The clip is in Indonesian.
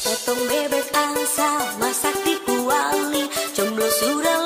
Potong bebek angsa, masak di kuali. Jomblo sudah